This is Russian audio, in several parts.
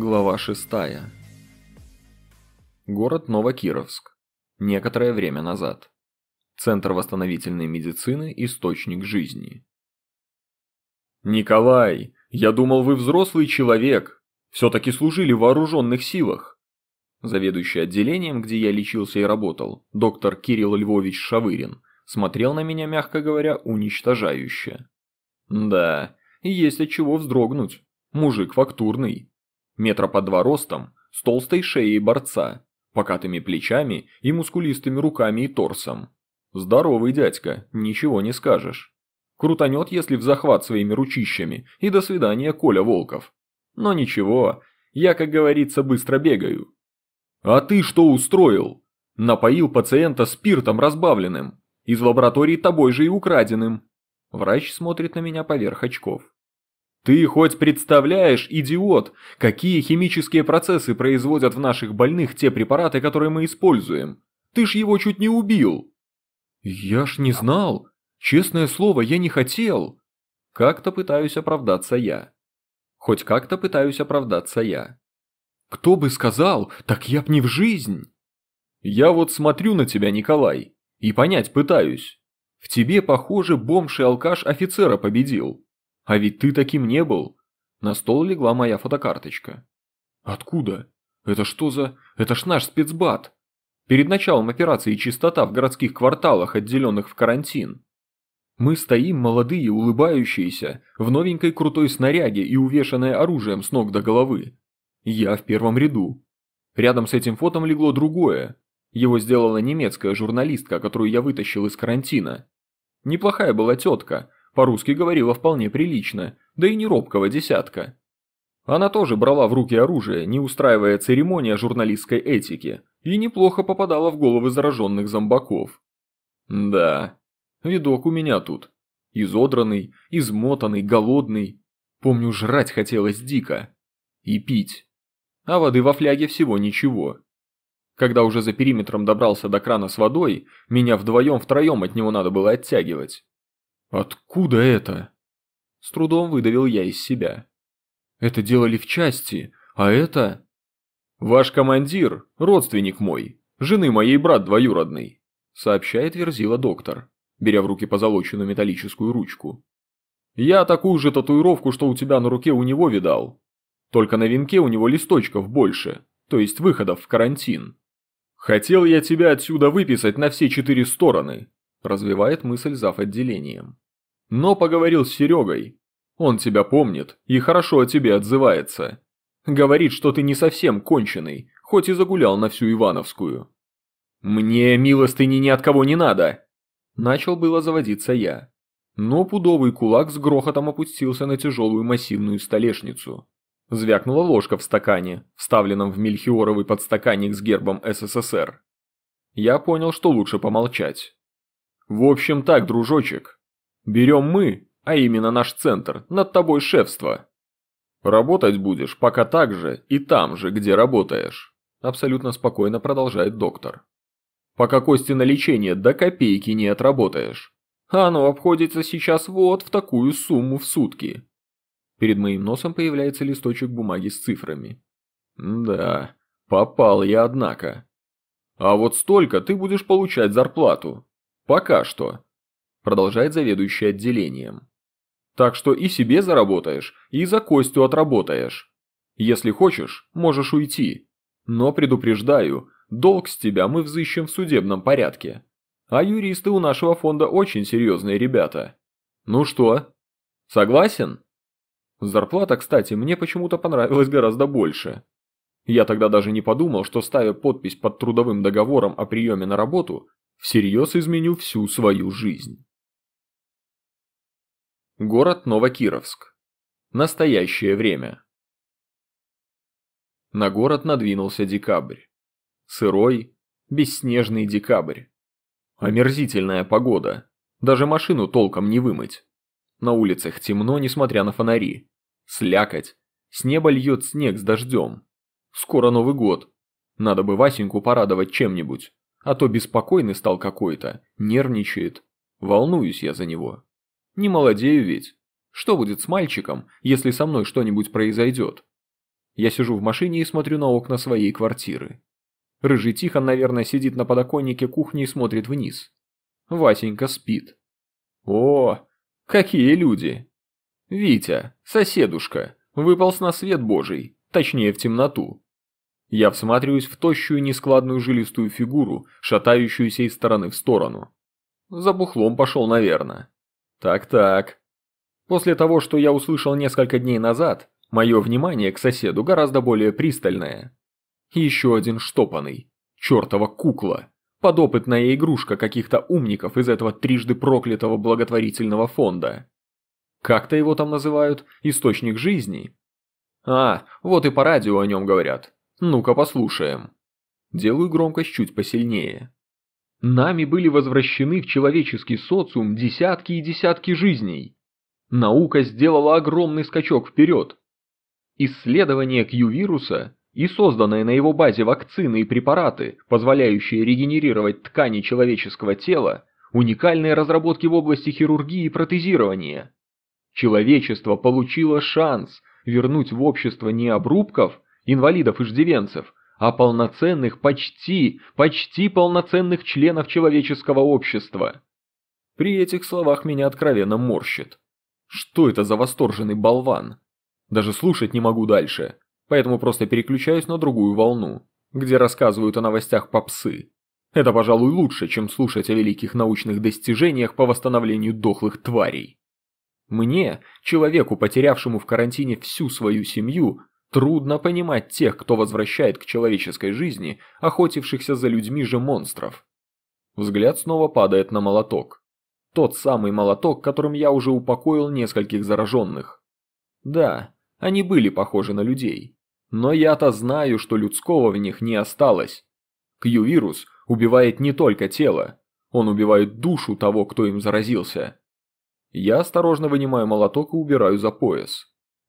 Глава 6. Город Новокировск. Некоторое время назад. Центр восстановительной медицины «Источник жизни». «Николай, я думал, вы взрослый человек. Все-таки служили в вооруженных силах». Заведующий отделением, где я лечился и работал, доктор Кирилл Львович Шавырин, смотрел на меня, мягко говоря, уничтожающе. Да, есть от чего вздрогнуть. Мужик фактурный. Метра по два ростом, с толстой шеей борца, покатыми плечами и мускулистыми руками и торсом. Здоровый дядька, ничего не скажешь. Крутанет, если в захват своими ручищами, и до свидания, Коля Волков. Но ничего, я, как говорится, быстро бегаю. А ты что устроил? Напоил пациента спиртом разбавленным, из лаборатории тобой же и украденным. Врач смотрит на меня поверх очков. Ты хоть представляешь, идиот, какие химические процессы производят в наших больных те препараты, которые мы используем? Ты ж его чуть не убил. Я ж не знал. Честное слово, я не хотел. Как-то пытаюсь оправдаться я. Хоть как-то пытаюсь оправдаться я. Кто бы сказал, так я б не в жизнь. Я вот смотрю на тебя, Николай, и понять пытаюсь. В тебе, похоже, бомж и алкаш офицера победил. А ведь ты таким не был. На стол легла моя фотокарточка. Откуда? Это что за... Это ж наш спецбат. Перед началом операции «Чистота» в городских кварталах, отделенных в карантин. Мы стоим, молодые, улыбающиеся, в новенькой крутой снаряге и увешанные оружием с ног до головы. Я в первом ряду. Рядом с этим фотом легло другое. Его сделала немецкая журналистка, которую я вытащил из карантина. Неплохая была тетка, по-русски говорила вполне прилично, да и не робкого десятка. Она тоже брала в руки оружие, не устраивая церемония журналистской этики, и неплохо попадала в головы зараженных зомбаков. Да, видок у меня тут. Изодранный, измотанный, голодный. Помню, жрать хотелось дико. И пить. А воды во фляге всего ничего. Когда уже за периметром добрался до крана с водой, меня вдвоем-втроем от него надо было оттягивать. «Откуда это?» С трудом выдавил я из себя. «Это делали в части, а это...» «Ваш командир, родственник мой, жены моей брат двоюродный», сообщает Верзила доктор, беря в руки позолоченную металлическую ручку. «Я такую же татуировку, что у тебя на руке у него видал. Только на венке у него листочков больше, то есть выходов в карантин. Хотел я тебя отсюда выписать на все четыре стороны, развивает мысль зав. отделением. Но поговорил с Серегой. Он тебя помнит и хорошо о тебе отзывается. Говорит, что ты не совсем конченый, хоть и загулял на всю Ивановскую. Мне милостыни ни от кого не надо. Начал было заводиться я. Но пудовый кулак с грохотом опустился на тяжелую массивную столешницу. Звякнула ложка в стакане, вставленном в мельхиоровый подстаканник с гербом СССР. Я понял, что лучше помолчать. В общем так, дружочек. Берем мы, а именно наш центр, над тобой шефство. Работать будешь пока так же и там же, где работаешь. Абсолютно спокойно продолжает доктор. Пока кости на лечение до копейки не отработаешь. А оно обходится сейчас вот в такую сумму в сутки. Перед моим носом появляется листочек бумаги с цифрами. Да, попал я однако. А вот столько ты будешь получать зарплату. Пока что. Продолжает заведующий отделением. Так что и себе заработаешь, и за Костю отработаешь. Если хочешь, можешь уйти. Но предупреждаю, долг с тебя мы взыщем в судебном порядке. А юристы у нашего фонда очень серьезные ребята. Ну что, согласен? Зарплата, кстати, мне почему-то понравилась гораздо больше. Я тогда даже не подумал, что ставя подпись под трудовым договором о приеме на работу, всерьез изменю всю свою жизнь. Город Новокировск. Настоящее время. На город надвинулся декабрь. Сырой, бесснежный декабрь. Омерзительная погода. Даже машину толком не вымыть. На улицах темно, несмотря на фонари. Слякоть. С неба льет снег с дождем. Скоро Новый год. Надо бы Васеньку порадовать чем-нибудь. А то беспокойный стал какой-то, нервничает. Волнуюсь я за него. Не молодею ведь. Что будет с мальчиком, если со мной что-нибудь произойдет? Я сижу в машине и смотрю на окна своей квартиры. Рыжий Тихон, наверное, сидит на подоконнике кухни и смотрит вниз. Васенька спит. О, какие люди! Витя, соседушка, выполз на свет божий, точнее в темноту. Я всматриваюсь в тощую нескладную жилистую фигуру, шатающуюся из стороны в сторону. За бухлом пошел, наверное. Так-так. После того, что я услышал несколько дней назад, мое внимание к соседу гораздо более пристальное. Еще один штопанный. Чертова кукла. Подопытная игрушка каких-то умников из этого трижды проклятого благотворительного фонда. Как-то его там называют «Источник жизни». А, вот и по радио о нем говорят. Ну-ка послушаем. Делаю громкость чуть посильнее. Нами были возвращены в человеческий социум десятки и десятки жизней. Наука сделала огромный скачок вперед. Исследование Q-вируса и созданные на его базе вакцины и препараты, позволяющие регенерировать ткани человеческого тела, уникальные разработки в области хирургии и протезирования. Человечество получило шанс вернуть в общество не обрубков, инвалидов-иждивенцев, а полноценных, почти, почти полноценных членов человеческого общества. При этих словах меня откровенно морщит. Что это за восторженный болван? Даже слушать не могу дальше поэтому просто переключаюсь на другую волну, где рассказывают о новостях попсы. Это, пожалуй, лучше, чем слушать о великих научных достижениях по восстановлению дохлых тварей. Мне, человеку, потерявшему в карантине всю свою семью, трудно понимать тех, кто возвращает к человеческой жизни охотившихся за людьми же монстров. Взгляд снова падает на молоток. Тот самый молоток, которым я уже упокоил нескольких зараженных. Да, они были похожи на людей. Но я-то знаю, что людского в них не осталось. Q-вирус убивает не только тело, он убивает душу того, кто им заразился. Я осторожно вынимаю молоток и убираю за пояс.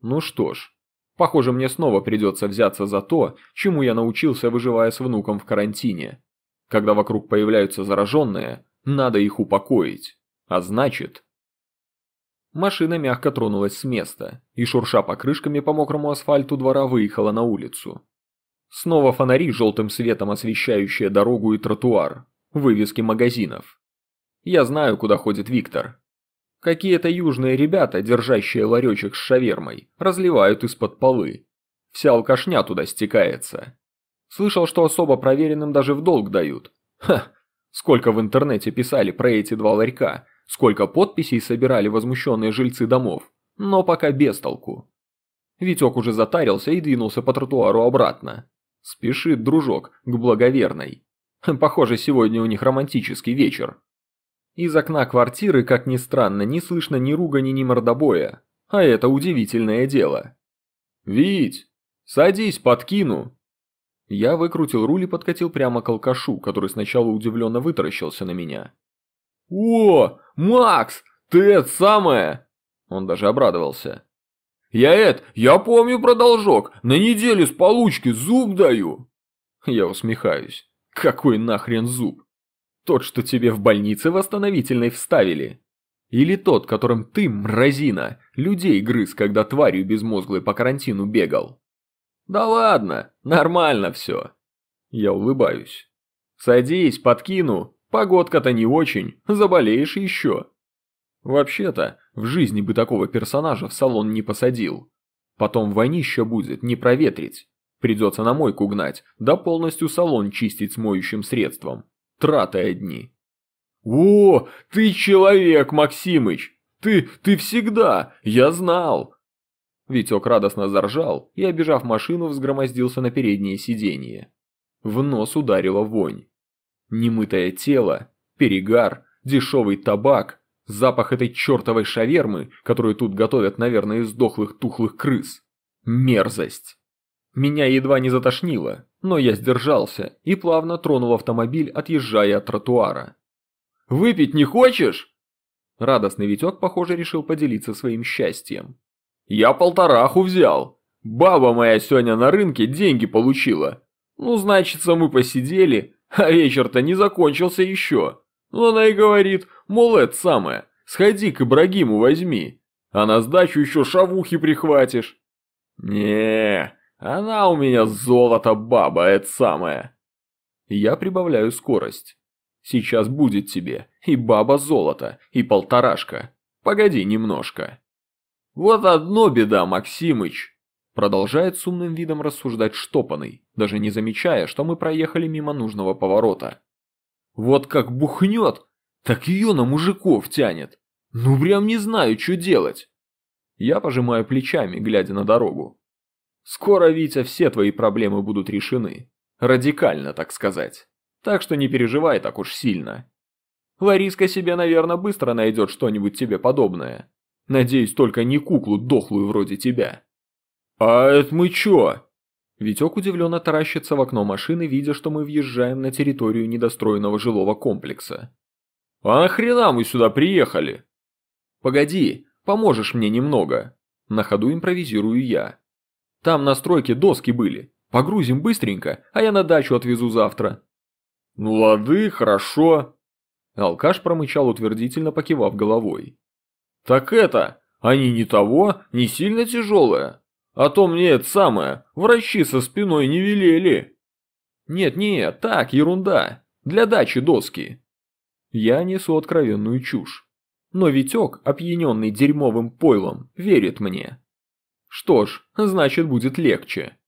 Ну что ж, похоже мне снова придется взяться за то, чему я научился, выживая с внуком в карантине. Когда вокруг появляются зараженные, надо их упокоить. А значит, Машина мягко тронулась с места и, шурша покрышками по мокрому асфальту двора, выехала на улицу. Снова фонари желтым светом освещающие дорогу и тротуар, вывески магазинов. Я знаю, куда ходит Виктор. Какие-то южные ребята, держащие ларечек с шавермой, разливают из-под полы. Вся алкашня туда стекается. Слышал, что особо проверенным даже в долг дают. Ха, сколько в интернете писали про эти два ларька, сколько подписей собирали возмущенные жильцы домов, но пока без толку. Витек уже затарился и двинулся по тротуару обратно. Спешит дружок к благоверной. Похоже, сегодня у них романтический вечер. Из окна квартиры, как ни странно, не слышно ни ругани, ни мордобоя. А это удивительное дело. «Вить, садись, подкину!» Я выкрутил руль и подкатил прямо к алкашу, который сначала удивленно вытаращился на меня. «О, Макс, ты это самое!» Он даже обрадовался. «Я это, я помню про должок, на неделю с получки зуб даю!» Я усмехаюсь. «Какой нахрен зуб? Тот, что тебе в больнице восстановительной вставили? Или тот, которым ты, мразина, людей грыз, когда тварью безмозглой по карантину бегал?» «Да ладно, нормально все!» Я улыбаюсь. «Садись, подкину, Погодка-то не очень, заболеешь еще. Вообще-то, в жизни бы такого персонажа в салон не посадил. Потом вонища будет не проветрить. Придется на мойку гнать, да полностью салон чистить с моющим средством. Траты одни. «О, ты человек, Максимыч! Ты, ты всегда! Я знал!» Витек радостно заржал и, обижав машину, взгромоздился на переднее сиденье. В нос ударила вонь. Немытое тело, перегар, дешевый табак, запах этой чертовой шавермы, которую тут готовят, наверное, из дохлых тухлых крыс. Мерзость. Меня едва не затошнило, но я сдержался и плавно тронул автомобиль, отъезжая от тротуара. «Выпить не хочешь?» Радостный Витек, похоже, решил поделиться своим счастьем. «Я полтораху взял. Баба моя сегодня на рынке деньги получила. Ну, значится, мы посидели, а вечер-то не закончился еще. Но она и говорит, мол, это самое, сходи к Ибрагиму возьми, а на сдачу еще шавухи прихватишь. не Она у меня золото баба, это самое. Я прибавляю скорость. Сейчас будет тебе и баба золото, и полторашка. Погоди немножко. Вот одно беда, Максимыч. Продолжает с умным видом рассуждать штопанный, даже не замечая, что мы проехали мимо нужного поворота. Вот как бухнет, так ее на мужиков тянет. Ну прям не знаю, что делать. Я пожимаю плечами, глядя на дорогу. Скоро, Витя, все твои проблемы будут решены. Радикально, так сказать. Так что не переживай так уж сильно. Лариска себе, наверное, быстро найдет что-нибудь тебе подобное. Надеюсь, только не куклу дохлую вроде тебя. А это мы чё? Витек удивленно таращится в окно машины, видя, что мы въезжаем на территорию недостроенного жилого комплекса. «А нахрена мы сюда приехали?» «Погоди, поможешь мне немного». На ходу импровизирую я. «Там на стройке доски были. Погрузим быстренько, а я на дачу отвезу завтра». «Ну лады, хорошо». Алкаш промычал утвердительно, покивав головой. «Так это, они не того, не сильно тяжелые. А то мне это самое, врачи со спиной не велели». «Нет-нет, так, ерунда. Для дачи доски». Я несу откровенную чушь. Но Витек, опьяненный дерьмовым пойлом, верит мне. Что ж, значит будет легче.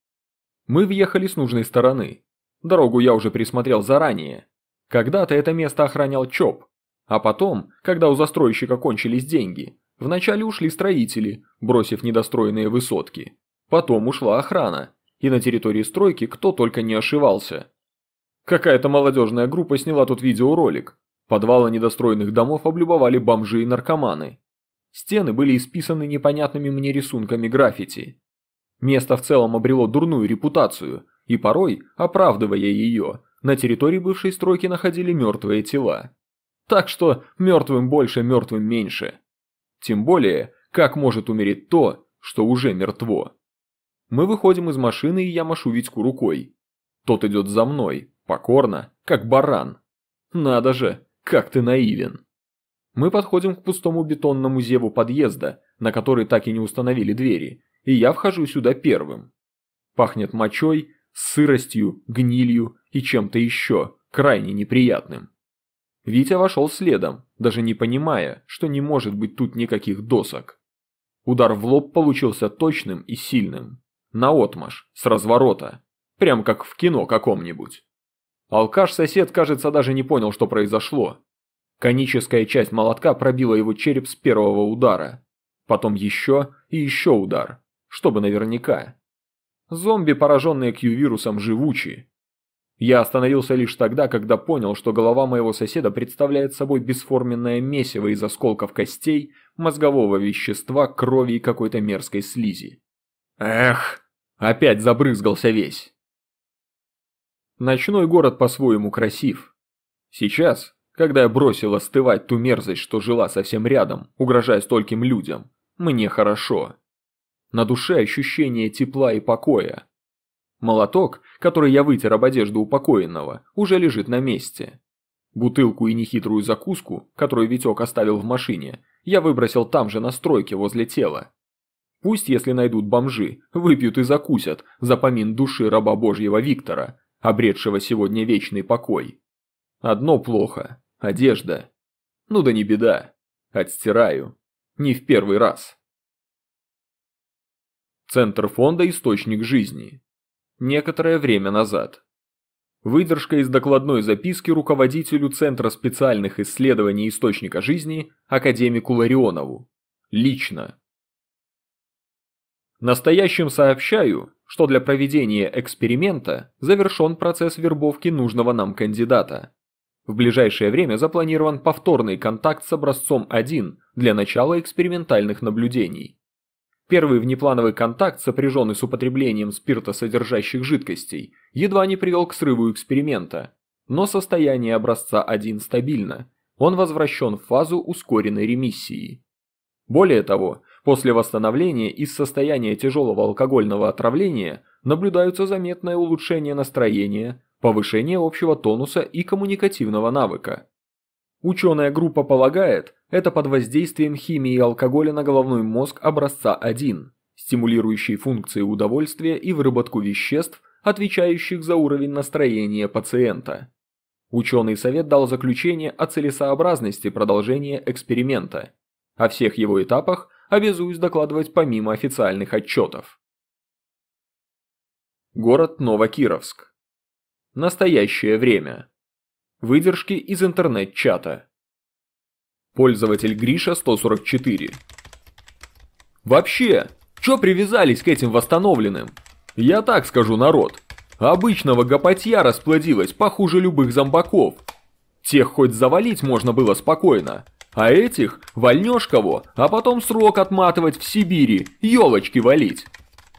Мы въехали с нужной стороны. Дорогу я уже присмотрел заранее. Когда-то это место охранял ЧОП. А потом, когда у застройщика кончились деньги, вначале ушли строители, бросив недостроенные высотки. Потом ушла охрана. И на территории стройки кто только не ошивался. Какая-то молодежная группа сняла тут видеоролик, Подвалы недостроенных домов облюбовали бомжи и наркоманы. Стены были исписаны непонятными мне рисунками граффити. Место в целом обрело дурную репутацию, и порой, оправдывая ее, на территории бывшей стройки находили мертвые тела. Так что мертвым больше, мертвым меньше. Тем более, как может умереть то, что уже мертво? Мы выходим из машины, и я машу Витьку рукой. Тот идет за мной, покорно, как баран. Надо же, как ты наивен. Мы подходим к пустому бетонному зеву подъезда, на который так и не установили двери, и я вхожу сюда первым. Пахнет мочой, сыростью, гнилью и чем-то еще, крайне неприятным. Витя вошел следом, даже не понимая, что не может быть тут никаких досок. Удар в лоб получился точным и сильным. Наотмашь, с разворота. Прям как в кино каком-нибудь. Алкаш-сосед, кажется, даже не понял, что произошло. Коническая часть молотка пробила его череп с первого удара. Потом еще и еще удар, чтобы наверняка. Зомби, пораженные Q-вирусом, живучи. Я остановился лишь тогда, когда понял, что голова моего соседа представляет собой бесформенное месиво из осколков костей, мозгового вещества, крови и какой-то мерзкой слизи. Эх, опять забрызгался весь. Ночной город по-своему красив. Сейчас, когда я бросил остывать ту мерзость, что жила совсем рядом, угрожая стольким людям, мне хорошо. На душе ощущение тепла и покоя. Молоток, который я вытер об одежду упокоенного, уже лежит на месте. Бутылку и нехитрую закуску, которую Витек оставил в машине, я выбросил там же на стройке возле тела. Пусть, если найдут бомжи, выпьют и закусят за помин души раба Божьего Виктора, обретшего сегодня вечный покой. Одно плохо – одежда. Ну да не беда, отстираю. Не в первый раз. Центр фонда «Источник жизни». Некоторое время назад. Выдержка из докладной записки руководителю Центра специальных исследований Источника жизни академику Ларионову. Лично. Настоящим сообщаю, что для проведения эксперимента завершен процесс вербовки нужного нам кандидата. В ближайшее время запланирован повторный контакт с образцом 1 для начала экспериментальных наблюдений. Первый внеплановый контакт, сопряженный с употреблением спиртосодержащих жидкостей, едва не привел к срыву эксперимента. Но состояние образца 1 стабильно, он возвращен в фазу ускоренной ремиссии. Более того, После восстановления из состояния тяжелого алкогольного отравления наблюдаются заметное улучшение настроения, повышение общего тонуса и коммуникативного навыка. Ученая группа полагает, это под воздействием химии алкоголя на головной мозг образца 1, стимулирующий функции удовольствия и выработку веществ, отвечающих за уровень настроения пациента. Ученый совет дал заключение о целесообразности продолжения эксперимента. О всех его этапах обязуюсь докладывать помимо официальных отчетов. Город Новокировск. Настоящее время. Выдержки из интернет-чата. Пользователь Гриша 144. Вообще, чё привязались к этим восстановленным? Я так скажу, народ. Обычного гопотья расплодилось похуже любых зомбаков. Тех хоть завалить можно было спокойно, а этих вольнешь кого, а потом срок отматывать в Сибири, елочки валить.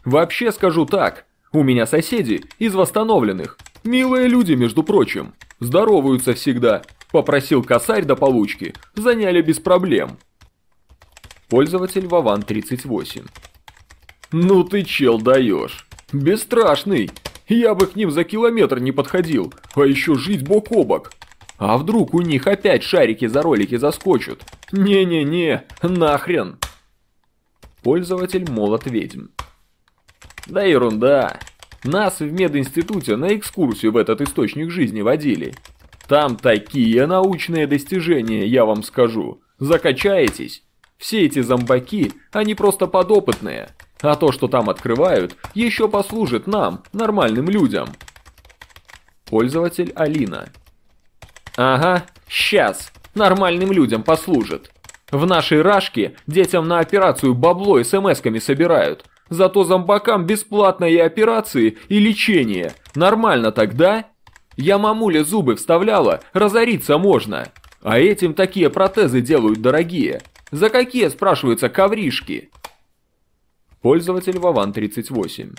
Вообще скажу так, у меня соседи из восстановленных, милые люди, между прочим, здороваются всегда. Попросил косарь до получки, заняли без проблем. Пользователь Вован 38. Ну ты чел даешь. Бесстрашный. Я бы к ним за километр не подходил, а еще жить бок о бок. А вдруг у них опять шарики за ролики заскочат? Не-не-не, нахрен. Пользователь Молот Ведьм. Да ерунда. Нас в мединституте на экскурсию в этот источник жизни водили. Там такие научные достижения, я вам скажу. Закачаетесь. Все эти зомбаки, они просто подопытные. А то, что там открывают, еще послужит нам, нормальным людям. Пользователь Алина. Ага, сейчас. Нормальным людям послужит. В нашей рашке детям на операцию бабло смс-ками собирают. Зато зомбакам бесплатные операции и лечение. Нормально тогда? Я мамуле зубы вставляла, разориться можно. А этим такие протезы делают дорогие. За какие, спрашиваются, ковришки? Пользователь Вован 38.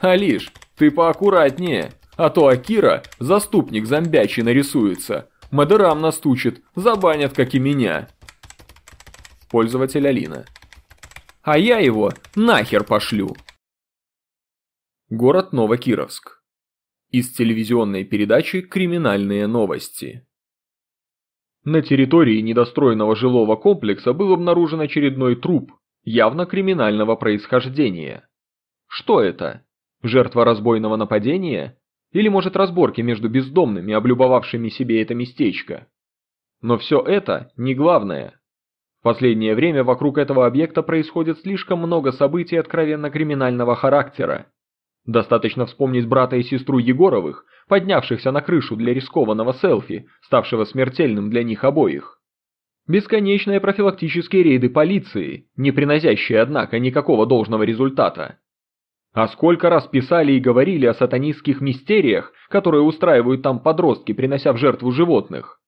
Алиш, ты поаккуратнее, а то Акира, заступник зомбячий нарисуется. Мадерам настучит, забанят, как и меня. Пользователь Алина. А я его нахер пошлю. Город Новокировск. Из телевизионной передачи «Криминальные новости». На территории недостроенного жилого комплекса был обнаружен очередной труп, явно криминального происхождения. Что это? Жертва разбойного нападения? Или может разборки между бездомными, облюбовавшими себе это местечко? Но все это не главное. Последнее время вокруг этого объекта происходит слишком много событий откровенно криминального характера. Достаточно вспомнить брата и сестру Егоровых, поднявшихся на крышу для рискованного селфи, ставшего смертельным для них обоих. Бесконечные профилактические рейды полиции, не приносящие, однако, никакого должного результата. А сколько раз писали и говорили о сатанистских мистериях, которые устраивают там подростки, принося в жертву животных.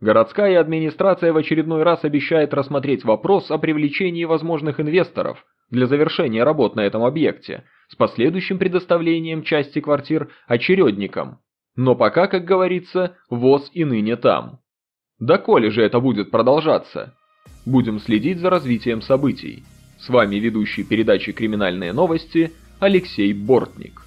Городская администрация в очередной раз обещает рассмотреть вопрос о привлечении возможных инвесторов для завершения работ на этом объекте, с последующим предоставлением части квартир очередникам. Но пока, как говорится, ВОЗ и ныне там. Да коли же это будет продолжаться? Будем следить за развитием событий. С вами ведущий передачи «Криминальные новости» Алексей Бортник.